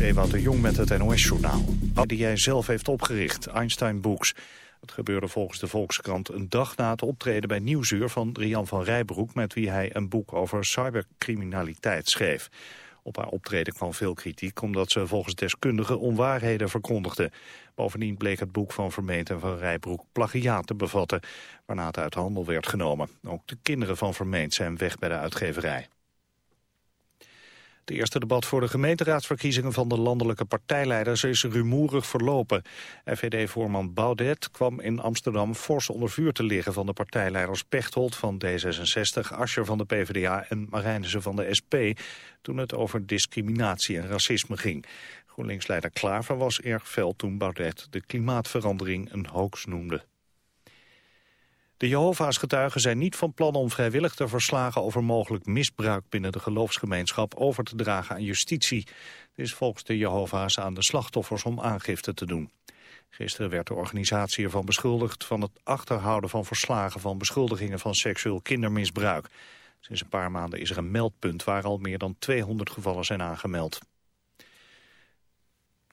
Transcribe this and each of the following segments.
is de Jong met het NOS-journaal. Die jij zelf heeft opgericht, Einstein Books. Het gebeurde volgens de Volkskrant een dag na het optreden bij Nieuwsuur van Rian van Rijbroek... met wie hij een boek over cybercriminaliteit schreef. Op haar optreden kwam veel kritiek omdat ze volgens deskundigen onwaarheden verkondigde. Bovendien bleek het boek van Vermeent en van Rijbroek plagiaat te bevatten... waarna het uit handel werd genomen. Ook de kinderen van Vermeent zijn weg bij de uitgeverij. Het eerste debat voor de gemeenteraadsverkiezingen van de landelijke partijleiders is rumoerig verlopen. FVD-voorman Baudet kwam in Amsterdam fors onder vuur te liggen van de partijleiders Pechtold van D66, Ascher van de PvdA en Marijnissen van de SP, toen het over discriminatie en racisme ging. GroenLinks-leider Klaver was erg fel toen Baudet de klimaatverandering een hoax noemde. De Jehovah's getuigen zijn niet van plan om vrijwillig te verslagen over mogelijk misbruik binnen de geloofsgemeenschap over te dragen aan justitie. Het is volgens de Jehovah's aan de slachtoffers om aangifte te doen. Gisteren werd de organisatie ervan beschuldigd van het achterhouden van verslagen van beschuldigingen van seksueel kindermisbruik. Sinds een paar maanden is er een meldpunt waar al meer dan 200 gevallen zijn aangemeld.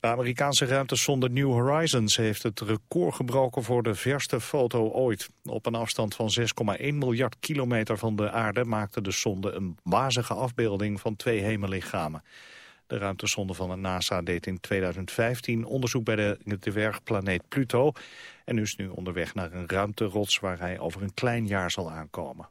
De Amerikaanse ruimtesonde New Horizons heeft het record gebroken voor de verste foto ooit. Op een afstand van 6,1 miljard kilometer van de aarde maakte de sonde een wazige afbeelding van twee hemellichamen. De ruimtesonde van de NASA deed in 2015 onderzoek bij de, dwergplaneet Pluto en is nu onderweg naar een ruimterots waar hij over een klein jaar zal aankomen.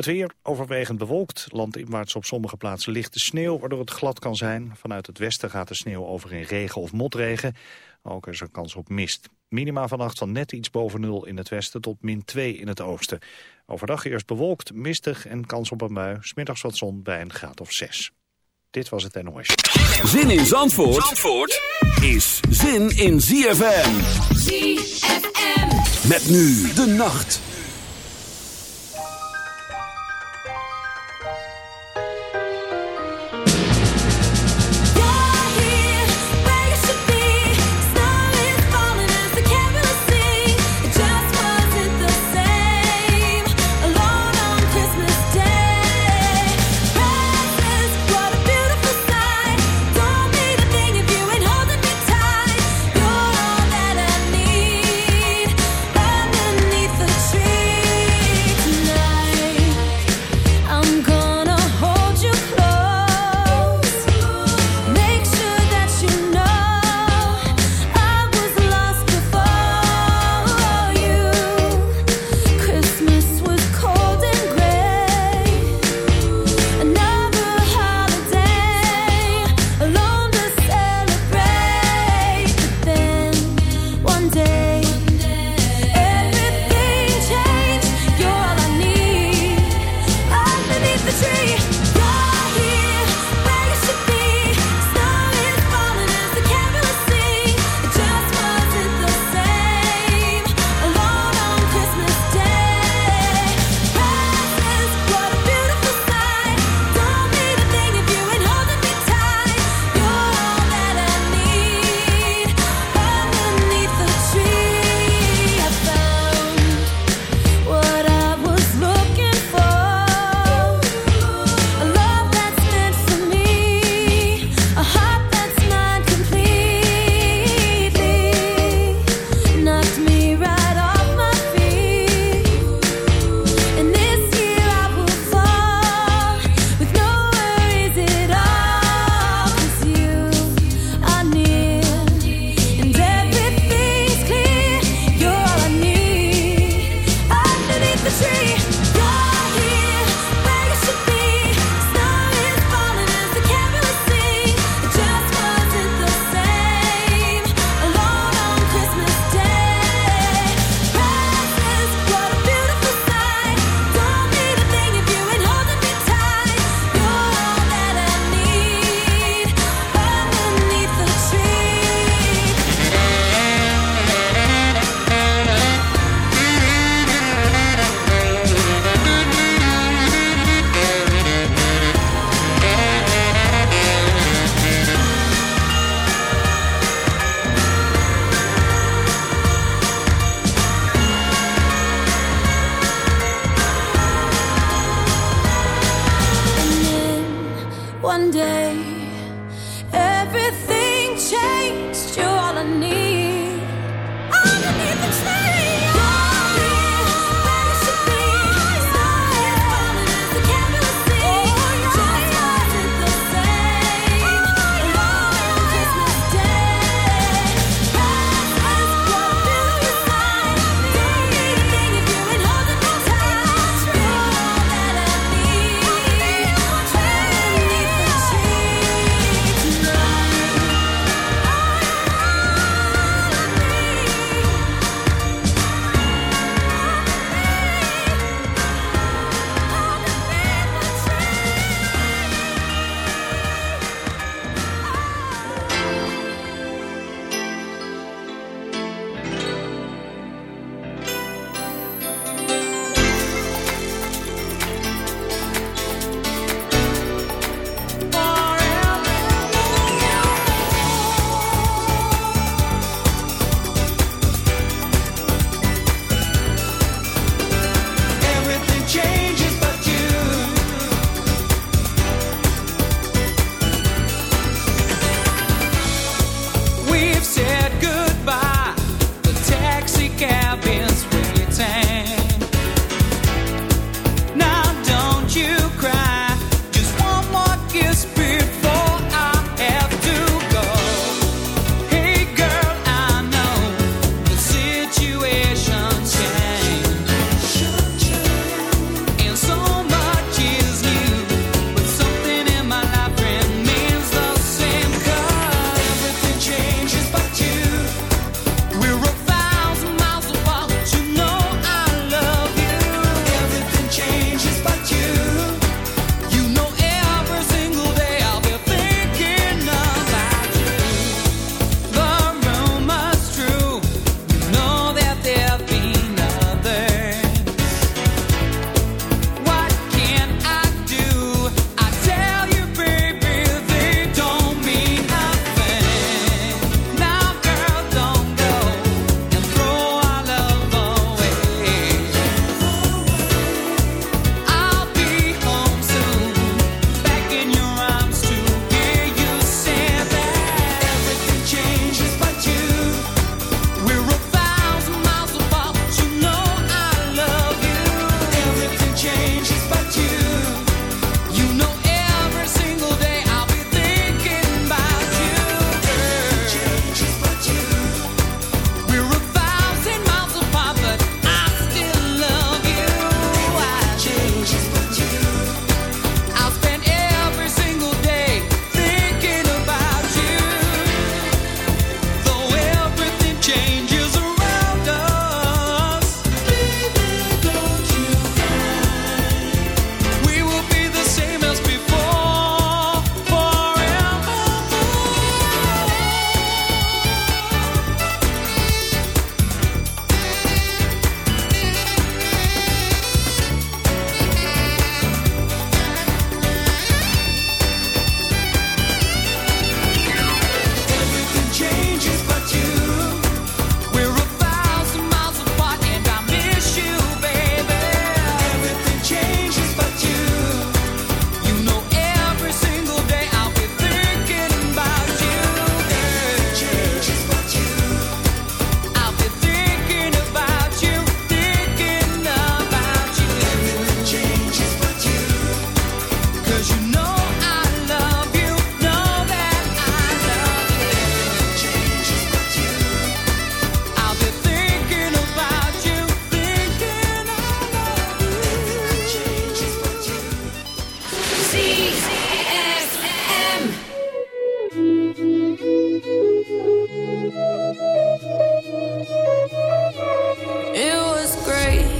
Het weer overwegend bewolkt. Landinwaarts op sommige plaatsen lichte sneeuw, waardoor het glad kan zijn. Vanuit het westen gaat de sneeuw over in regen of motregen. Ook is er kans op mist. Minima vannacht van net iets boven nul in het westen tot min 2 in het oosten. Overdag eerst bewolkt, mistig en kans op een bui. Smiddags wat zon bij een graad of 6. Dit was het NOS. Zin in Zandvoort, Zandvoort is zin in ZFM. ZFM. Met nu de nacht.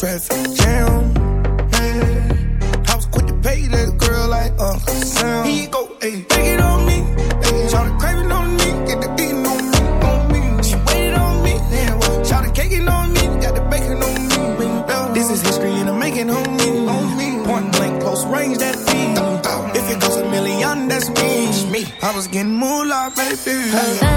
traffic jam. Man, I was quick to pay that girl like Uncle Sam. He go, hey, take it on me. Ayy, try to on me, get the eating on me, on me. She waited on me, yeah, well, try to on me, got the bacon on me. This is history and I'm making on me, on me. Point blank, close range, that beat. Oh. If it goes a million, that's me. me. I was getting moolah, baby.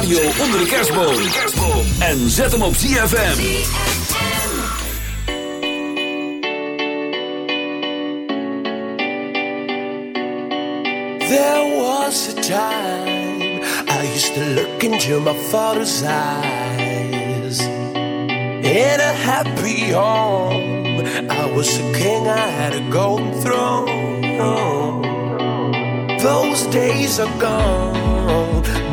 Radio onder de kerstboom. En zet hem op ZFM. There was a time I used to look into my father's eyes. In a happy home, I was a king, I had a golden throne. Those days are gone,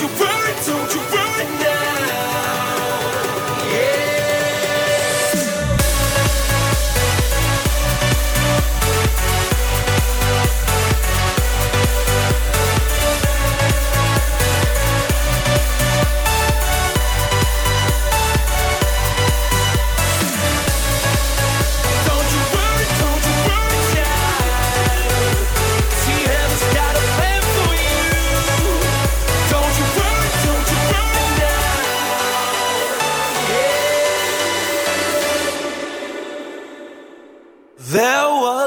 You worry, don't you worry now.